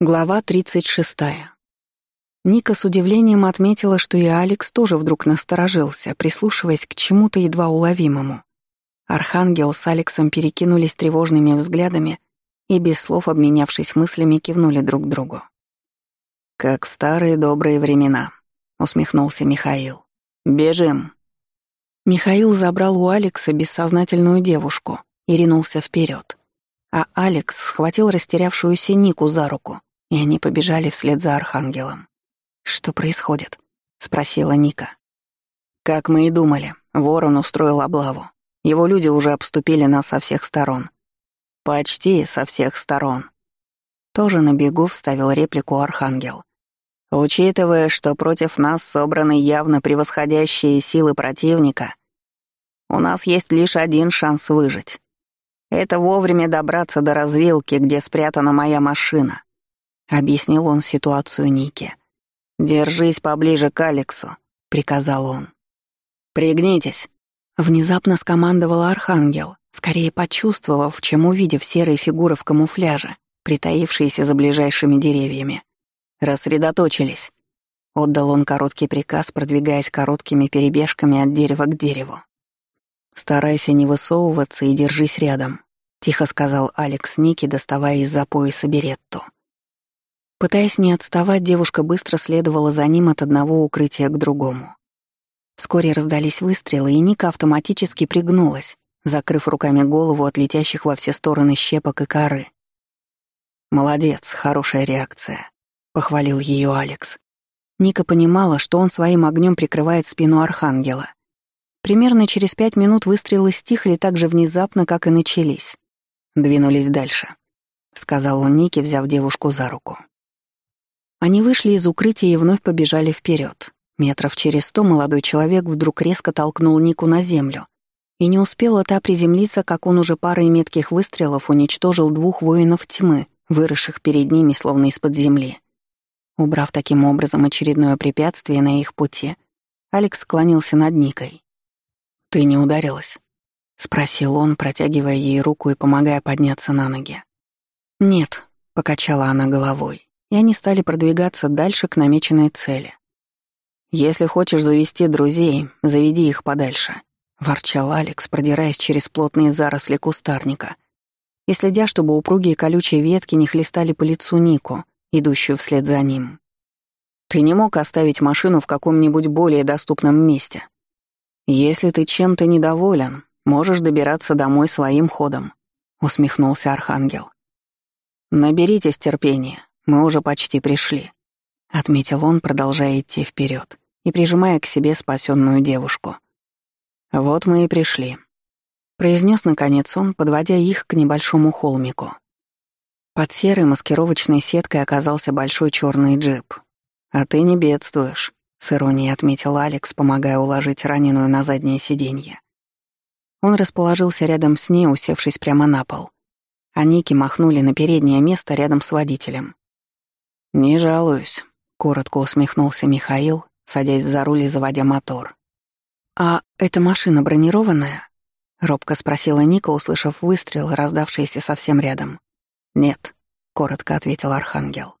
Глава 36. Ника с удивлением отметила, что и Алекс тоже вдруг насторожился, прислушиваясь к чему-то едва уловимому. Архангел с Алексом перекинулись тревожными взглядами и, без слов обменявшись мыслями, кивнули друг другу. «Как в старые добрые времена», — усмехнулся Михаил. «Бежим». Михаил забрал у Алекса бессознательную девушку и ринулся вперед, а Алекс схватил растерявшуюся Нику за руку — и они побежали вслед за Архангелом. «Что происходит?» — спросила Ника. «Как мы и думали, ворон устроил облаву. Его люди уже обступили нас со всех сторон. Почти со всех сторон». Тоже на бегу вставил реплику Архангел. «Учитывая, что против нас собраны явно превосходящие силы противника, у нас есть лишь один шанс выжить. Это вовремя добраться до развилки, где спрятана моя машина. — объяснил он ситуацию Нике. «Держись поближе к Алексу», — приказал он. «Пригнитесь», — внезапно скомандовал Архангел, скорее почувствовав, чем увидев серые фигуры в камуфляже, притаившиеся за ближайшими деревьями. «Рассредоточились», — отдал он короткий приказ, продвигаясь короткими перебежками от дерева к дереву. «Старайся не высовываться и держись рядом», — тихо сказал Алекс Ники, доставая из-за пояса беретту. Пытаясь не отставать, девушка быстро следовала за ним от одного укрытия к другому. Вскоре раздались выстрелы, и Ника автоматически пригнулась, закрыв руками голову от летящих во все стороны щепок и коры. «Молодец, хорошая реакция», — похвалил ее Алекс. Ника понимала, что он своим огнем прикрывает спину Архангела. Примерно через пять минут выстрелы стихли так же внезапно, как и начались. «Двинулись дальше», — сказал он Нике, взяв девушку за руку. Они вышли из укрытия и вновь побежали вперед. Метров через сто молодой человек вдруг резко толкнул Нику на землю. И не успела та приземлиться, как он уже парой метких выстрелов уничтожил двух воинов тьмы, выросших перед ними словно из-под земли. Убрав таким образом очередное препятствие на их пути, Алекс склонился над Никой. «Ты не ударилась?» — спросил он, протягивая ей руку и помогая подняться на ноги. «Нет», — покачала она головой и они стали продвигаться дальше к намеченной цели. «Если хочешь завести друзей, заведи их подальше», — ворчал Алекс, продираясь через плотные заросли кустарника и следя, чтобы упругие колючие ветки не хлестали по лицу Нику, идущую вслед за ним. «Ты не мог оставить машину в каком-нибудь более доступном месте. Если ты чем-то недоволен, можешь добираться домой своим ходом», — усмехнулся Архангел. «Наберитесь терпения. Мы уже почти пришли», — отметил он, продолжая идти вперед и прижимая к себе спасенную девушку. «Вот мы и пришли», — произнес наконец он, подводя их к небольшому холмику. Под серой маскировочной сеткой оказался большой черный джип. «А ты не бедствуешь», — с иронией отметил Алекс, помогая уложить раненую на заднее сиденье. Он расположился рядом с ней, усевшись прямо на пол. А Ники махнули на переднее место рядом с водителем. «Не жалуюсь», — коротко усмехнулся Михаил, садясь за руль и заводя мотор. «А эта машина бронированная?» — робко спросила Ника, услышав выстрел, раздавшийся совсем рядом. «Нет», — коротко ответил Архангел.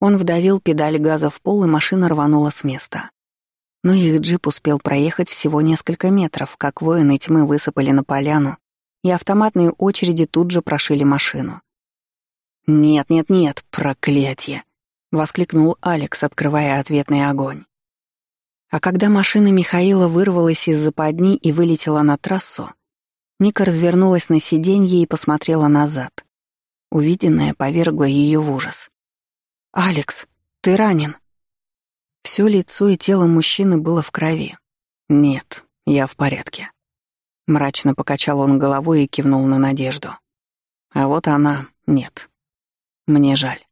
Он вдавил педаль газа в пол, и машина рванула с места. Но их джип успел проехать всего несколько метров, как воины тьмы высыпали на поляну, и автоматные очереди тут же прошили машину. «Нет, нет, нет, проклятие!» — воскликнул Алекс, открывая ответный огонь. А когда машина Михаила вырвалась из западни и вылетела на трассу, Ника развернулась на сиденье и посмотрела назад. Увиденное повергло ее в ужас. «Алекс, ты ранен?» Все лицо и тело мужчины было в крови. «Нет, я в порядке». Мрачно покачал он головой и кивнул на Надежду. А вот она — нет. Мне жаль.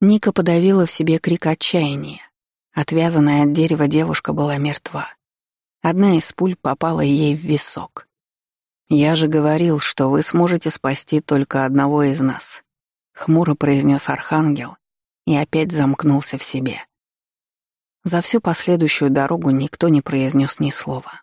Ника подавила в себе крик отчаяния. Отвязанная от дерева девушка была мертва. Одна из пуль попала ей в висок. «Я же говорил, что вы сможете спасти только одного из нас», — хмуро произнес Архангел и опять замкнулся в себе. За всю последующую дорогу никто не произнес ни слова.